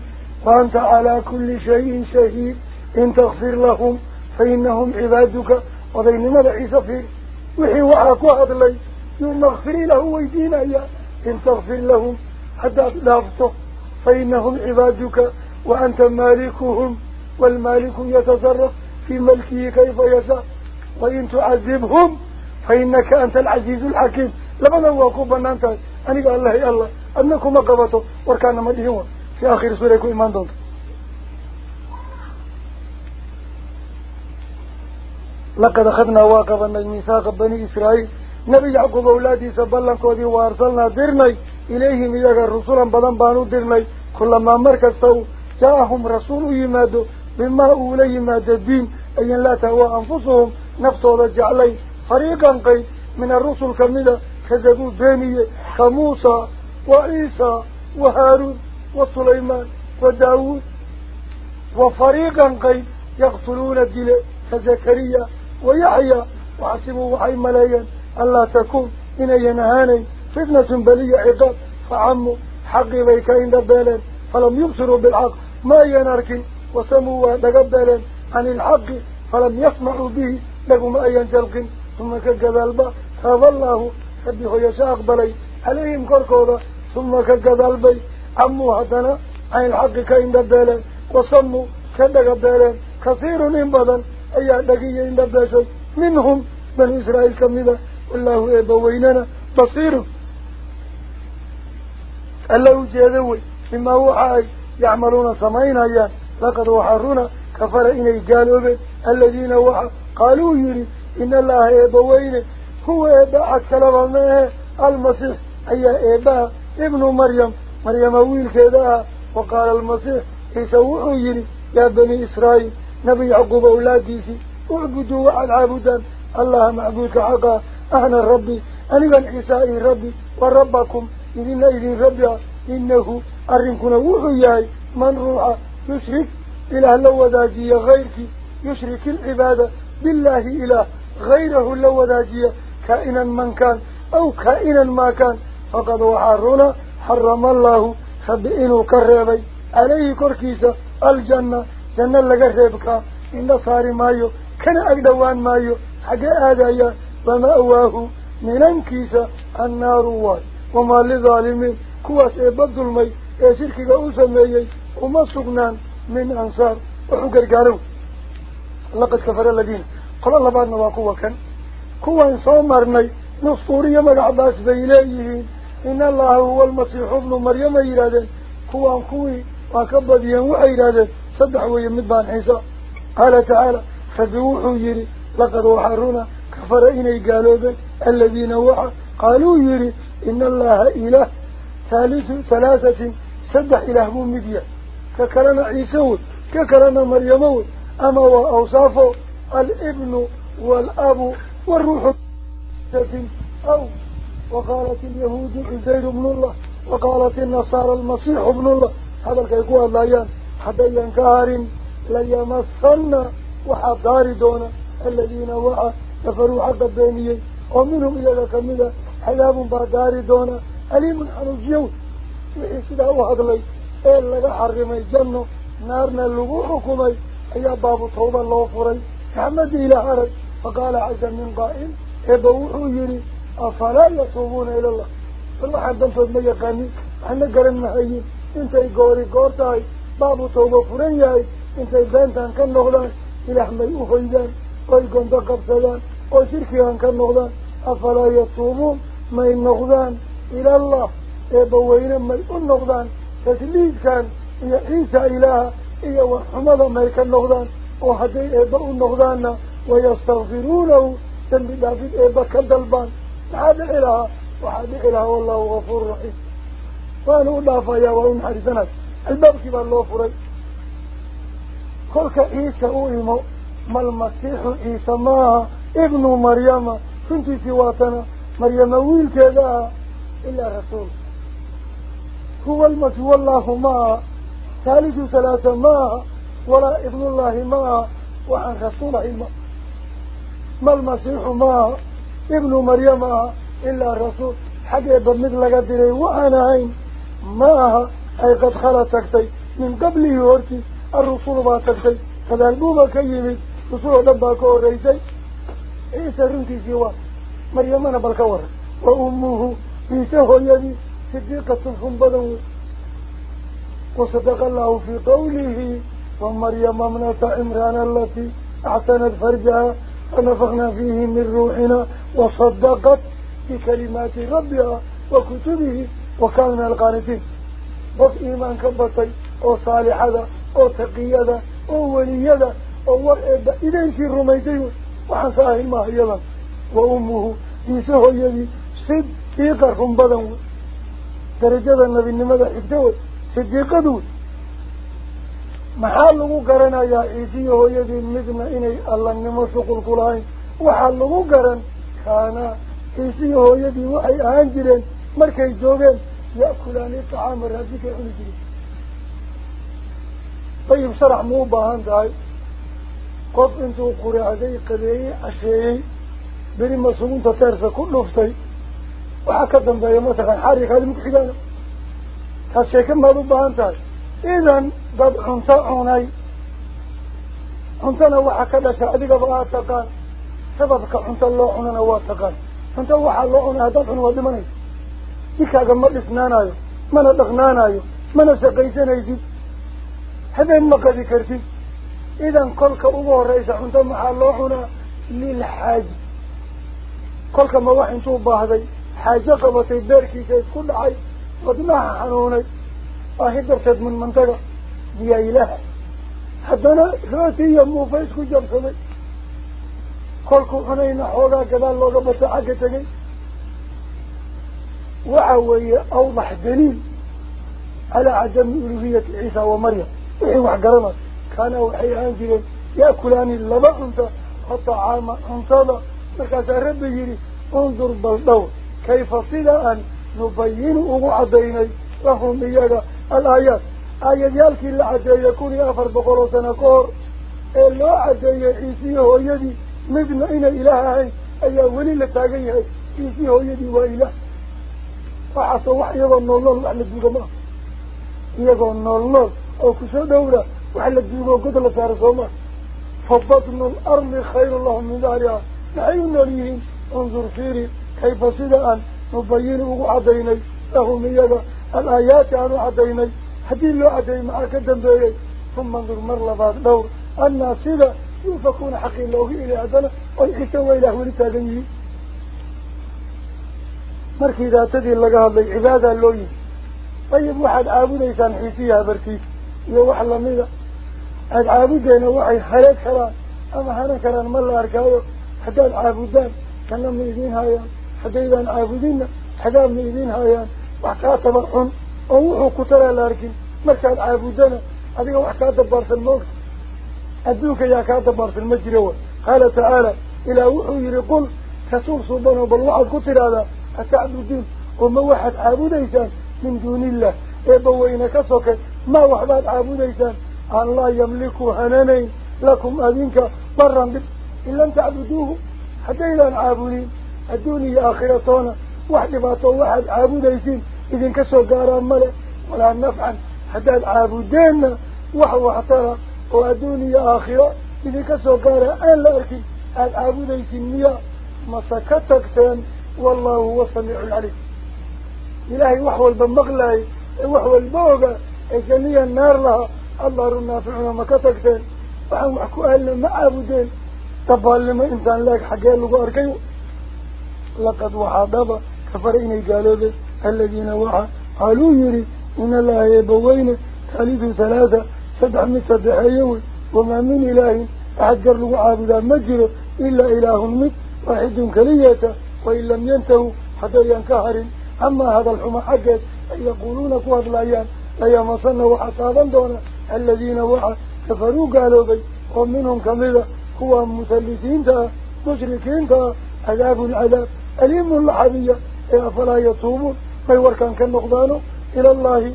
وأنت على كل شيء شهيد. إن تغفر لهم فإنهم عبادك وبينما لعيسى فيه وحي وعاك وعد لي. يوم اغفري له ويدينا إياه. إن تغفر لهم حتى لافته فإنهم عبادك وأنت مالكهم والمالك يتصرف في ملكه كيف يشاء. وإن تعذبهم فإنك أنت العزيز الحكيم. لمن وقوبا أنت أني قال الله يا الله أنكم قبطوا وكان مدهوا في آخر سورة إيمان دونت لقد أخذنا واقبا من ميثاق بني إسرائيل. نبي يعقوب أولادي سبلا كودي وأرسلنا درني إليهم إياك الرسولا بدن بانو درني كلما مركزتوا جاءهم رسول يمادوا بما أولي ماد الدين أي لا تهوى أنفسهم. نفطوا جعلي فريقا قيد من الرسل كمدة كذبوا بيني كموسى وعيسى وهارون وسليمان وداود. وفريقا قيد يقتلون الدين كزكريا ويحيى. وحسبوا وحي ملايا ألا تكون إن ينهاني فتنة بلية عقاب فعموا حقي بيكين دبالا فلم يبصروا بالحق. ما ينركن وسموا دقبلا عن الحق فلم يسمعوا به. لهم أي جلق ثم كالقذالبا خاف الله فبه يشاق بلي عليهم كركوضا ثم كالقذالبي عموا حدنا عن الحق كإن دبالا وسموا كالدقبالا كثير انبضا أي دقية إن منهم من إسرائيل كمذا والله الله جاذوي مما هو حاج يعملون سمين أيان لقد وحرونا كفر إني قالوا الذين وحا قالوا يري إن الله يبوين هو يبع الكلام منه المسيح أي إباء ابن مريم. مريم ويل كذا. وقال المسيح يسوعوا يري يا بني إسرائيل نبي يعقوب أولاديسي اعبدوا وعد عابدا. الله معبودك حقا. أهنا ربي أنيقا عيسى ربي وربكم إذن إذن ربي إنه أرنكنا وحياي من روح يشرك إله لو غيرك يشرك العبادة بالله إله غيره لو كائنا من كان أو كائنا ما كان فقد وحرنا حرم الله خبئنه كريبي عليه كركيسة الجنة جنة لقريبك إن صار مايو كان أقدوان مايو حقا آدايا ومأواه وما لظالمين كواس إباد المي يشركك أوسميي وما سقنان من أنصار. وحقر قالوا لقد كفر الذين. قال الله بعد نواقوا كان. كوا صومرني نصطورية مقعباس بإليه إن الله هو المسيح ابن مريم إرادة كوا كوي. وكبديا وإرادة صدح ويمدبان حساب قال تعالى فبوحوا يري. قالوا يري إن الله إله ثالث ثلاثة صدح إله ممديا ككرنا عيسى ككرنا مريم أما وأوصافه الابن والأب والروح أو وقالت اليهود عزير ابن الله وقالت النصارى المسيح ابن الله. هذا الكيكوه اللايان حتى ينكار ليمسن وحضار دون الذين وعى كفروا حق الدينيين ومنهم إلى كمذا حياب بادار دون أليم حنوجيون وحسده وحضلي إلا لغا حرمي الجنة نارنا اللغو حكمي أي باب طوبة الله فري. محمد إلى عرب فقال عز من قائل. إبوحوا يري. أفلا يصوبون إلى الله. فالله حدث ما يقاني أحنا قرن هاي انتي قوري قورتاي. باب طوبة فرياي انتي بنتان كان نغلان. إلى حمي أخيدان ويقون تقبسدان كان ما النغلان إلى الله إبوين ما النغلان تسليد كان إيا عيسى إله إيا وحمد ما يكن نغلان وحدي إبا النغلان ويستغفرونه تنبي دافد إبا كالدلبان هذا إله وحد إله والله غفور رحيم وأنا أضافة يا وأن حرسنات الباب كبار الله فري كلك عيسى أوهمه ما المسيح عيسى ما ابن مريم كنت سواتنا مريم ويل كذا؟ إلا رسول. هو المسيح والله ما. ثالث ثلاثة ما. ولا ابن الله ما. وعن رسوله ما. ما المسيح ما. ابن مريم إلا الرسول حقا بمثل قدره وأنا هين معها أي قد خلتكتي من قبله ورتي الرسول ما تكتي. فذا البوبة كيمي رسول دباك وريتي إيسا رنتي سوا. مريم أنا بالكور وأمه هو يدي صديقة بدو وصدق الله في قوله ومريم امنة عمران التي أحسنت فرجها فنفخنا فيه من روحنا وصدقت بكلمات ربها وكتبه وكان من القانتين. بس إيمان كبطي أو صالحة أو تقية أو ولية أو إذا انت الرميتين وحن ساهل ما هي وأمه يسهو يدي صديقة بدن درجة النبي النمذا حكتوه صديقة دول hooyadii midna inay allanimo shuqul ku lahayn waxaa lagu garan kaana ciisiyo hooyadii waxay ahaan jireen markay joogeen ya'kulaani tacaama raashinkay cuni jireen dayib sharax ma u baahan tahay qof intuu quraacday qadeeyey casheeyey بني ما صمونت تارسة كله فتاي وحكا دنبا يموتك عن حاريك هذه ما ضبها انتاي إذن ضب عنطاعوني عنطانا وحكا لشاء ديك بغاها تقال. سببك عنطا الله عنا نواه تقال. عنطا وحا الله عنا هدف عنوى دمني ديكا قمر لسنانا يو منا لغنانا يو منا شقيتنا يجيب هذين ما قد ذكرتي. إذن قلك أبو الرئيس عنطا محا الله عنا للحاج. كلك ما واحد ينتو بهذي حاجة قبته يدركي جاي كل عي قدنا حنوني أهدر شد من منطقة يا إله حتى أنا خاتي يمو فيس كجب صدي كلكو خنين حولا كذا الله قبته حاجة تجي وعوي أوضح دليل على عدم ألوهية عيسى ومريم إيه واحد قرمة كانوا حيان جيلين يأكلان اللبق انت الطعام انصلا rabbi yidhi undur bal dhow كيف صدا نبين أغعديني لهم إياك. الآيات آيات يالكي اللي عدي يكون أفر بقرو سنكور اللي عدي عيسيه ويدي مبنى إنا إلهي أي ولي لتاقيه عيسيه ويدي وإله. فحصوا وحيضا نولون وحل الدوغة iyagoo nool nool oo kusoo dhowra wax la duugo god la saaro sooma fa batnu lardi khayru lahum min dahriha نحن نريهن انظر خيري كيف صدعا نبينه عديني؟ لهم يدا الآيات عنه عديني. حدين له عدي معك الدنبيين ثم انظر مر لبعض دور. أن صدع يوفقون حقي الله إلى عدنا ويكتوى إله ولتاديني مركي إذا تدي لقها اللي عبادة اللي طيب واحد عابوني كان حيثيها بركيك يوح الله ميدا هاد عابوني وحي حلاك حلاك أما حنا كران ملا أركاوه. حتى العابدان كان من يدين هايا حتى إذا العابدين حتى من يدين هايا وحكا تبرحون أوحوا كترى لاركين مركا العابدان هذا هو حكا تبار في الموت. أدوك يا حكا تبار في المجروة قال تعالى إلى وحو يرقل تسول صبانه بالله كترى لا حتى عبدين وما واحد عابد من دون الله. إبوا إنا كسوك. ما واحد عابدين الله يملك هنانين. لكم أذينك برا بالله إن لم تعبدوه حتى إذا عابدين الدنيا آخرتنا واحد باتوا واحد عابديسين إذن كسوك قارا ملك ولا نفعا حتى العابدين وحو احترى والدنيا آخرة إذن كسوك قارا أن لا أركي العابديسين مياه مسكتك والله هو السميع العليم. إلهي وحوى البمغلاي وحوى البوغة إجانية النار لها الله رنا فعنا ما كتكتين وحن وحكو أهل ما عابدين. طبعا لما إنسان لك حقين لغو أركيو. لقد وحادبا كفرين قالوا ذي الذين وحا قالوا يري إن الله يبوين ثالث ثلاثة سبع من سبع يوم وما من إله أحجر لغو عابدا مجر إلا إله مت واحد كلية. وإن لم ينتهوا حتى ينكهر أما هذا الحمى حقت يقولون كواد الأيام لا يمصن وحطابا دون الذين وحا كفروا قالوا بي ومنهم كمذا هو مثلثين تا مشركين تا عذاب العذاب أليم اللحظية فلا يتوبون ما كان كالنقضان إلى الله.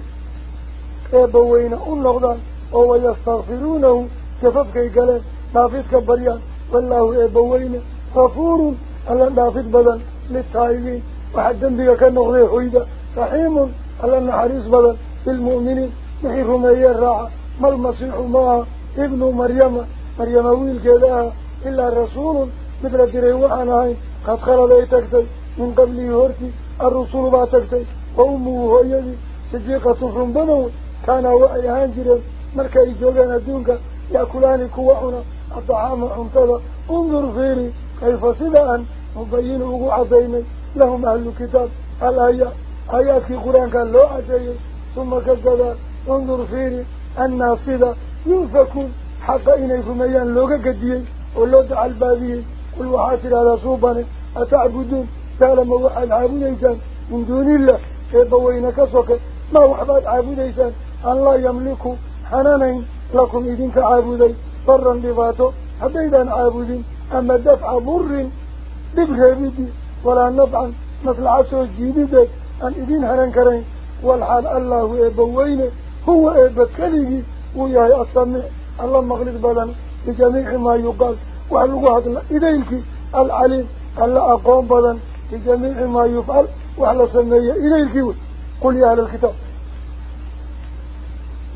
يبوين النقضان وهو يستغفرونه. كففك قلن. نافذ كبريان. والله يبوين غفور. ألا نافذ بدن. للتائبين. waxaa dembiga ka noqday hoyda raxiimun alla naxariis badan bilmu'miniin wixii rumeeyee raaca malmasiixu maaha ibnu maryama مريم أويل كذا إلا الرسول مثل دري وحناي قد خلى لي تكتي من قبل يهرتي الرسول ما تكتل وأمه هي صديقة صفر بنو كان وعي هانجر ملكا يجوغان الدونك يأكلان كوعنا الطعام عمتلا انظر فيني كيف صدعا مبين وقوع بيني لهم أهل الكتاب الآية آيات في قرآن كان لو عجيب ثم كذا انظر فيني أنا صدع ينفكون. حقا إنيكم أيان لوغا قديين ولو دعا البابيين قل وحاتر على صوباني أتعبدون؟ تعلم واحد عابديسان من دون الله إبوين كسوك؟ ما وحبات عابديسان أن لا يملكوا حنانين لكم إذن كعابدين ضرا بذاته حبيدا عابدين أما دفع ضر ببغيبدي ولا نفعا مثل عسو الجديد أن إذين هنان كرين والحال الله إبوين هو إبكاليه وياهي السميع الله مغلق بدن بجميع ما يقال. وحلقوا هذا إذينك العليم الله أقوم بدن بجميع ما يفعل. وحل سمية إذينك قل. يا أهل الكتاب.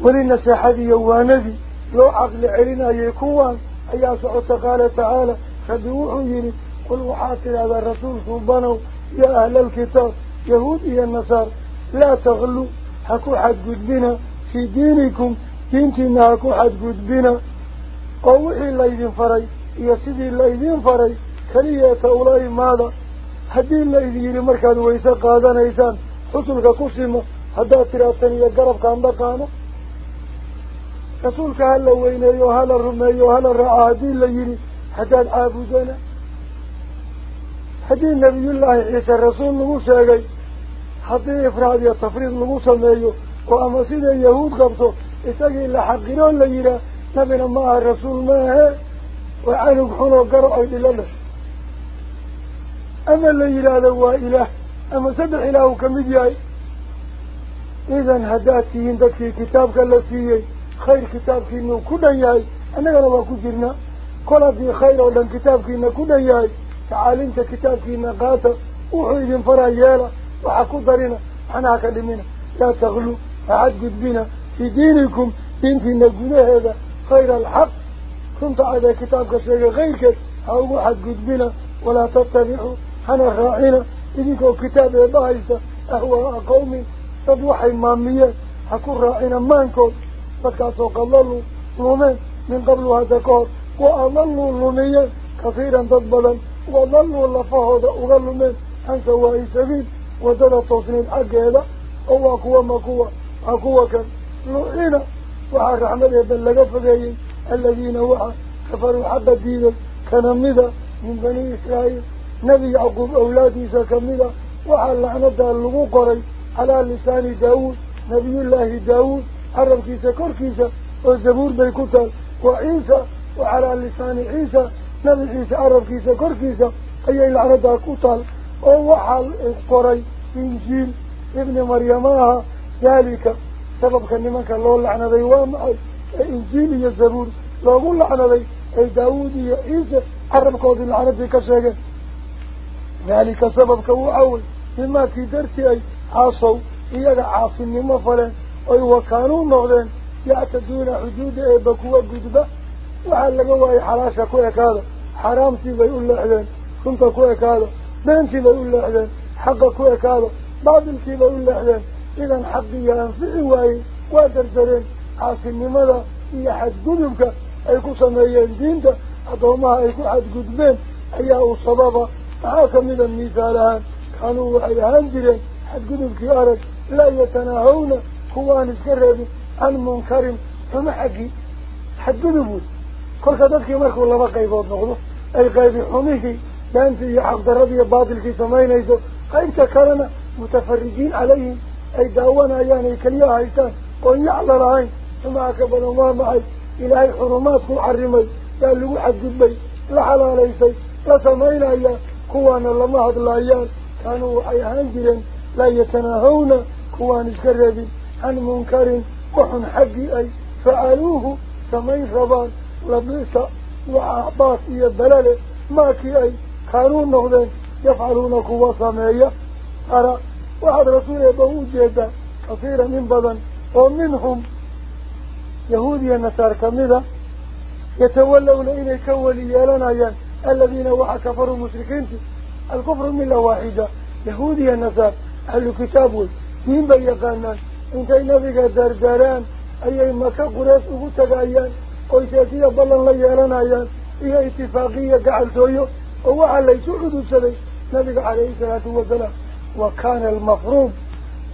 ولنا سحدي يوانبي لو عقل علينا يكوان أي سعود قال تعالى. فدوحوا يلي قل وحاكي هذا الرسول صوبانو يا أهل الكتاب. يهود يا النصار لا تغلوا. حكو حد قدبنا في دينكم. دينتنا حكو حد قدبنا قوحي الله يدين فري الله يدين فري كلية أولاي ماذا هدي الله يدين مركز ويسا قادنا إيسان حسنك قسمه هدا تراتني يقرب كان بقانا رسولك هلا وينيو هلا الرميو هلا الرعادي اللي يري حتى العابدنا حدي نبي الله عيسى الرسول إساقي إلا حقيرون ليرا نبينا معه الرسول معه وعانوا بحونه قرأوا إلى الله أما اللي يرى هو إله. أما سدح إله كمد ياي إذن هداتين ذكي كتابك التي خير كتابك إنه كنا ياي أنا قال ما كجرنا كل في خير ولن كتابك إنه كنا ياي تعالنت كتابك إنه قاتا وحيد فرا يالا. وحكو دارنا أنا أكلمنا لا تغلو. فعدد بنا في دينكم دينتي نقول هذا خير الحق. كنت على كتابك شيء غيرك أو حد بنا ولا تتبعوا حنا راعينا. إذنكو كتاب بايسة. أهواء قوم. تدوحي مامية. حكو راعينا مانكو. فكاتو قللوا لمن من قبل هذا كور. وأضلوا لمية كثيرا تضبلا وضلوا لفهود أغلوا من عن سواء سبيل ودل توصنين حق هذا أو أكوى مكوى أكوى كان لعينا وحا رحمة يدن لقفقين الذين وحا كفروا حق الدين كنمذا من بني إسرائيل. نبي يعقوب أولادي سكمذا وحا لعنة اللغو قري على لسان داود. نبي الله داود. عرب كيسا كور كيسا والزبور بيكتل وعيسى وعلى لسان عيسى. نبي عيسى عرب كيسا كور كيسا أي العنة كتل ووحا قري إنجيل ابن مريماها ذلك. لعنة ديوان إنجيل يزبور لو أقول لعنة دي أي داود يا عيسى عرب كود لعنة دي كشاقة ذلك سبب كوعول مما في درتي أي عاصوا إياك عاصم مما فلان أي وكانوا نغلين يعتدون حدود أي بكوة قدبة. وعلقوا أي حلاشة كويك هذا حرامتي بيقول لحدين كنت كويك هذا بنتي بيقول لحدين حق baadilkii bay u leexdeen idan xaqiyo إذا حقي ينفعي واي وادرسلين عاصمي ماذا إيا حد قدمك أيكو سميين دينتا أدوماها أيكو حد قدمين أيهو الصبابة عاكم إذا ميثالها كانوا على هنجرين حد قدمك أرد لا يتناهون كوان اسكرهدي عن منكرم فما حقي حد قدمه كل كذلك يمركوا الله بقى يبوض نغضه القيب حميه لأنت يا عبد الربي باطل في سمين أيضا قيبتا كرنا متفرجين عليه أي داوانا يعني كليها هيتان وإن يعلى لهين فما أكبر الله معي إلهي حرمات محرمي قال له حد جبي لحلا ليسي لسمينا إياه كوانا لما هذا الأيام كانوا أيهان لا يتناهون كوان الكربي عن منكر وحن حقي أي فعلوه سمين ربان لبيس وعباس إيا بلالة ما كي أي كانوا نغذين يفعلون كوا سمية أرى وهذا رسول يبهو جيدا كثيرا من بدن. ومنهم يهودي النصار كمذا يتولون إليك وليالنا الذين وحا كفروا مشركين الكفر من واحدة. يهودي النصار أهل كتابه من بيقانا انت نبيك درداران أي مكا قريس أغتقايان ويساكية بلن ليالنا أيان إيه اتفاقية قعلتويو؟ ووحا ليسو عدو سبي نبيك عليه الصلاة والسلام. وكان المفروض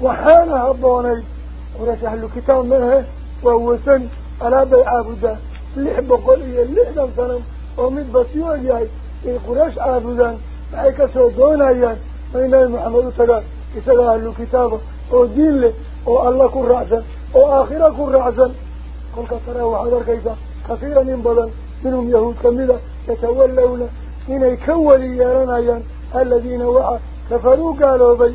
وحان هبوني قرش أهل الكتاب منها وهو سن ألا بيعابدا لحب قولي لحدا سنم؟ ومد بسيوه جاي. القرش عابدا معيك سودون أيان. وإنه محمد تقال إسأل أهل الكتاب. ودين له. والله كن رعسا وآخرة كن رعسا قل كثرة وحضر كيسا. كثيرا من بدن منهم يهود كمدا يتولون. إن يكولي يران أيان. الذين وعى كفروا قالوا بي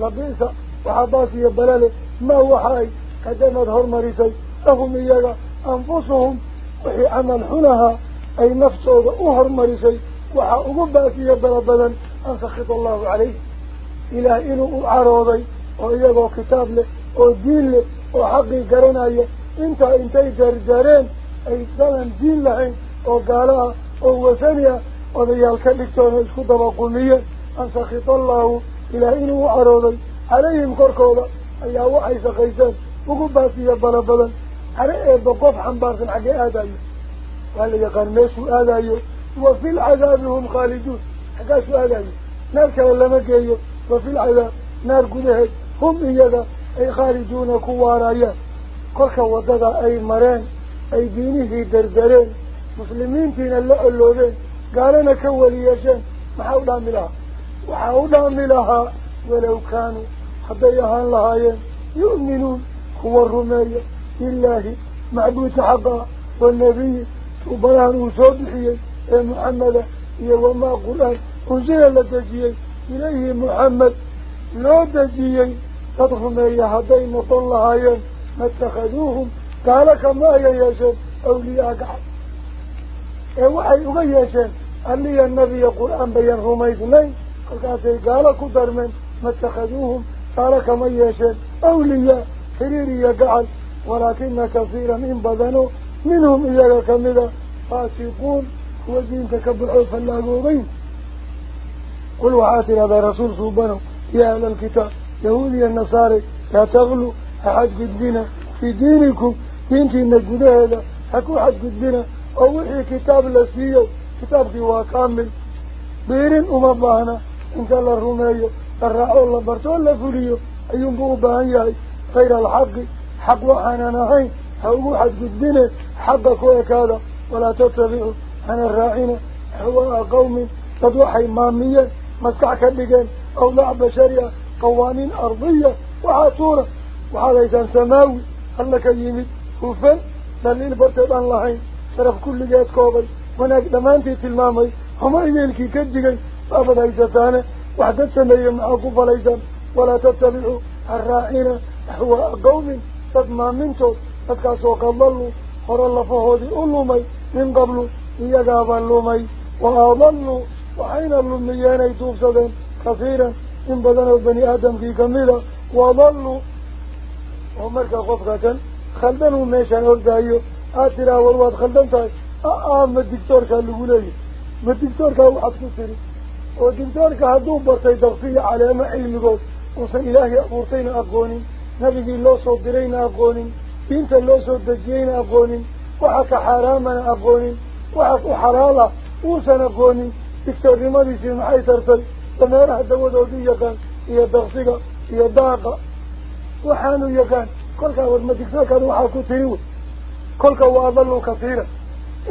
لبيسا وحباسي بلالي ما هو حاي؟ قدمت هرمريسي لهم إياك أنفسهم وحي عمل حنها أي نفسه أهرمريسي وحا أقباسي بلبلا أن سخط الله عليه. إلى إنه عروضي وإياك كتاب له ودين له وحقي قرنايا انت إنتي جرجارين أي ظلم دين لهين وقالها ووسنيا وذيال كالكتون إسكو دبقومية أن سخط الله إلى إنه عروضي عليهم كركولا أي وحي سخيسان وقباسي بلبلا. على بقف حنبارس حق آدايو. قال لي قال ميسو آدايو؟ وفي العذاب هم خالدون. حقاسو آدايو. نار كلا مكيو وفي العذاب نار قده هم إيادا أي خالدون كوارايا كلك وددا أي مرين أي دينه دردرين مسلمين فينا اللؤلؤين قالنا كوليشان محاولا وحاولهم لها ولو كانوا حتى يهان لها يؤمنون. هو الرمية لله معبوس حقا. والنبي سبحانه صدحيا محمد يوما قرآن أزيلا لتجيه إليه محمد. لا تجيه تضحوا مريحة بين طلها ما اتخذوهم قال يا يجب أولياء قعد. أولياء قعد أولياء النبي قرآن بين رميزنين قال قالكوا درمين ما اتخذوهم قالك من يشد أولياء حريري قعل ولكن كثيرا من بدنوا منهم إذا كمدا فاسقون وزين تكبعوا فلاقوضين قل وحاسر هذا رسول صوبانه. يا أهل الكتاب يهودي النصاري لا تغلو أحد قدنا في دينكم. دينتي النجودة هذا. حكو أحد قدنا أو وحي كتاب لسيه كتاب ديوه كامل بيرين أمضانا إنت الله الرمية الرعو الله برتو الله فليو أيهم بو بانياي غير الحق حق وحانا نهين هو أحد قدبنا حقك وكذا ولا تتبعوا عن الراعين هو قوم تدوحي ماميا مسكعك بجين أو لعب بشرية قوانين أرضية وعاطورة وهذا إنسان سماوي هلك يمد وفن دليل برتد عن لهين شرف كل جهة كوبي وناك دمانتي تلمامي هما إليكي كجيجي فأبدا إيساتانا وحدد سمية معاقوفة ليسان ولا تتبعوا الرائين هو قوم. تدما منتو تدكاسوا قضلوا هر الله فهودي ألومي. من قبل إيقابا اللومي. وأضلوا وحين اللوميين يتوب سدين. كثيرا. إن بدنوا بني آدم في كميلة. وظلوا ومركا قفقة خلدنوا ميشان أردايو آترا والواد خلدنتاي ما الدكتور كان لقولي ما الدكتور كان واحد كان هدوب برتي ضغطية على ما علمي وصل إلهي أبورتين أقوني نبي الله صدرين أقوني بنت الله صدجين أقوني وحك حراما أقوني وحك حلالة وسن أقوني دكتور معي ترتل dameeraha dawadoodii yaqaan iyo daqsiga iyo daaqa waxaanu yaqaan kolkaa wadmadigsoorkaan waxaa ku tiri wey kolka waa adalluu kasiira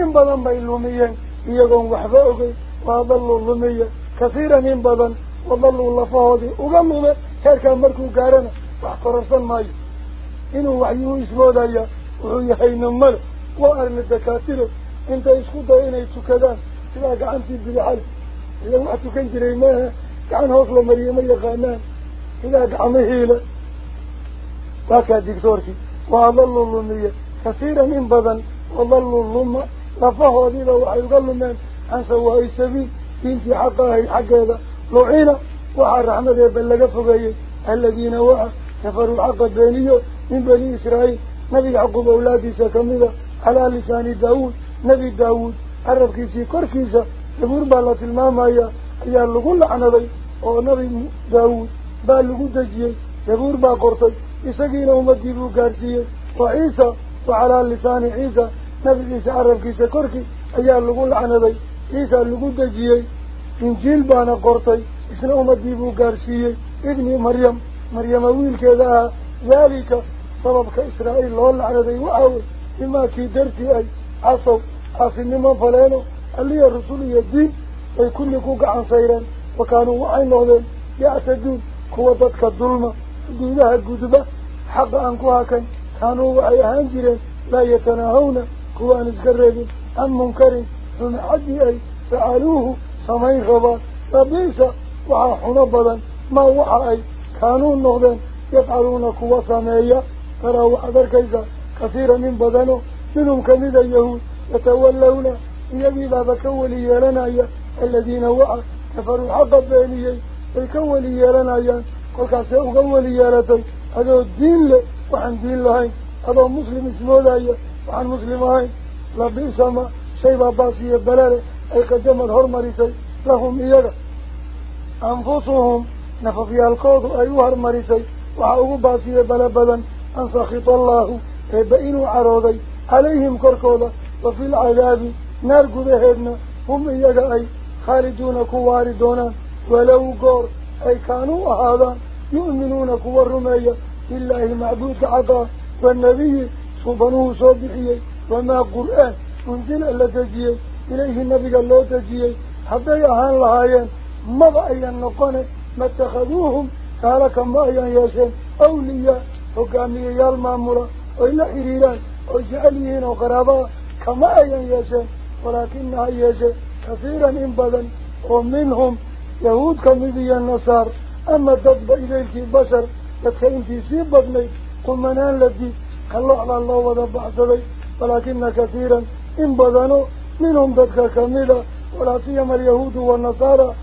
in badan bay lumiyeen iyagoon waxba ogey waa adalluu lumiya كثيرا من بضن وضلوا لفهودي وقاموا كاركا مركوا كارنا وحقرصا مايو. إنه وحيوه إسبودا يا وحيحي نمال وأرن الدكاتير إنت إسكودا إنا يتوكدان إلا قعنتي بالعال إلا محتو كان جريماها قعن هوصل مريمي غانان إلا قعنه إلا باكا ديكتوركي وضلوا لنية كثيرا من بضن وظلوا لما لفهودي لو حيوه قالوا مان عن سواء السبيل. دينك حقه حق هذا لعينه وحرحمة يبلغ فقيه الذين وعه نفروا حق بينيه من بني إسرائيل. نبي عقب أولادي سكمدة على لسان داود. نبي داود عرف كيسي كوركيسة يقول بالله تلماما يا يا اللغول عن ذي أو نبي داود باللغو دجيه يقول باقرطي إساقين أمديبه كارسيه وعيسى وعلى لسان عيسى. نبي إسا عرب كيسي كوركي يا اللغول عن ذي ciisa lagu dejiyey injiil baana qortay isna ummadii buu gaarsiiyey ibni maryam maryama wiilkeeda ahaa daalika sababka israa'iil loo lacnaday waxaa wey imaa kii dartii ay casow caasinimo faleeno اللي الرسول يدين ويكون كوك عن سيران وكانوا وعين لهم يعتدون قوتك الظلمة دونها القدبة حق أنكوها كان كانوا وعي هانجرين لا يتناهون كوا نسقربين عن منكر من حدي فعلوه سمين غبا لبيس وحا حنبا ما وحا كانوا النغدا يفعلون قوة سمية فراو حذر كيسا كثيرا من بدنه. منهم كمدا يهود يتولون. يبي باب كولي لنا الذين وحا كفروا حقا بيني. الكولي لنا قل كاسيه كولي لتي هذا الدين له. وحن دين لهين. هذا مسلم اسمه لهين وعن مسلم هين. لبيس ما. سيبا باسية بلالة أي قدام الهرمري سي لهم إيجا أنفسهم نففي القوض. أي هرمري سي وعقوا باسية بلبلا أن سخط الله. تبئنوا عراضي. عليهم كركولة وفي العذاب نرقوا ذهبنا هم إيجا أي خالدون كواردون. ولو قور أي كانوا هذا يؤمنون كوار رمية لله معبود عطا. والنبي صبنوه صبحيه وما قرآن. انزل ألا تجيه. إليه النبي قال له تجيه. حتى يهان لهايين مضى أيان نقنه ما اتخذوهم قال كما أيان ياشين أولياء حكامية يالمامورة وإلا حريران وجعليهن وقرابا كما أيان ياشين ولكنها يجي كثيرا إن بدن. ومنهم يهود كمذي النصار أما ضد إليك بشر تتكينتي سيبضني قمنان لدي الله على الله صدي ولكن كثيرا إن بضنوا منهم ضدك كاملة ولا سيما اليهود والنصارى.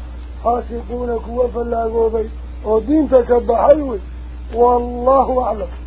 فاسقون كوا فلاقوا بي ودينتك بحيوي والله أعلم.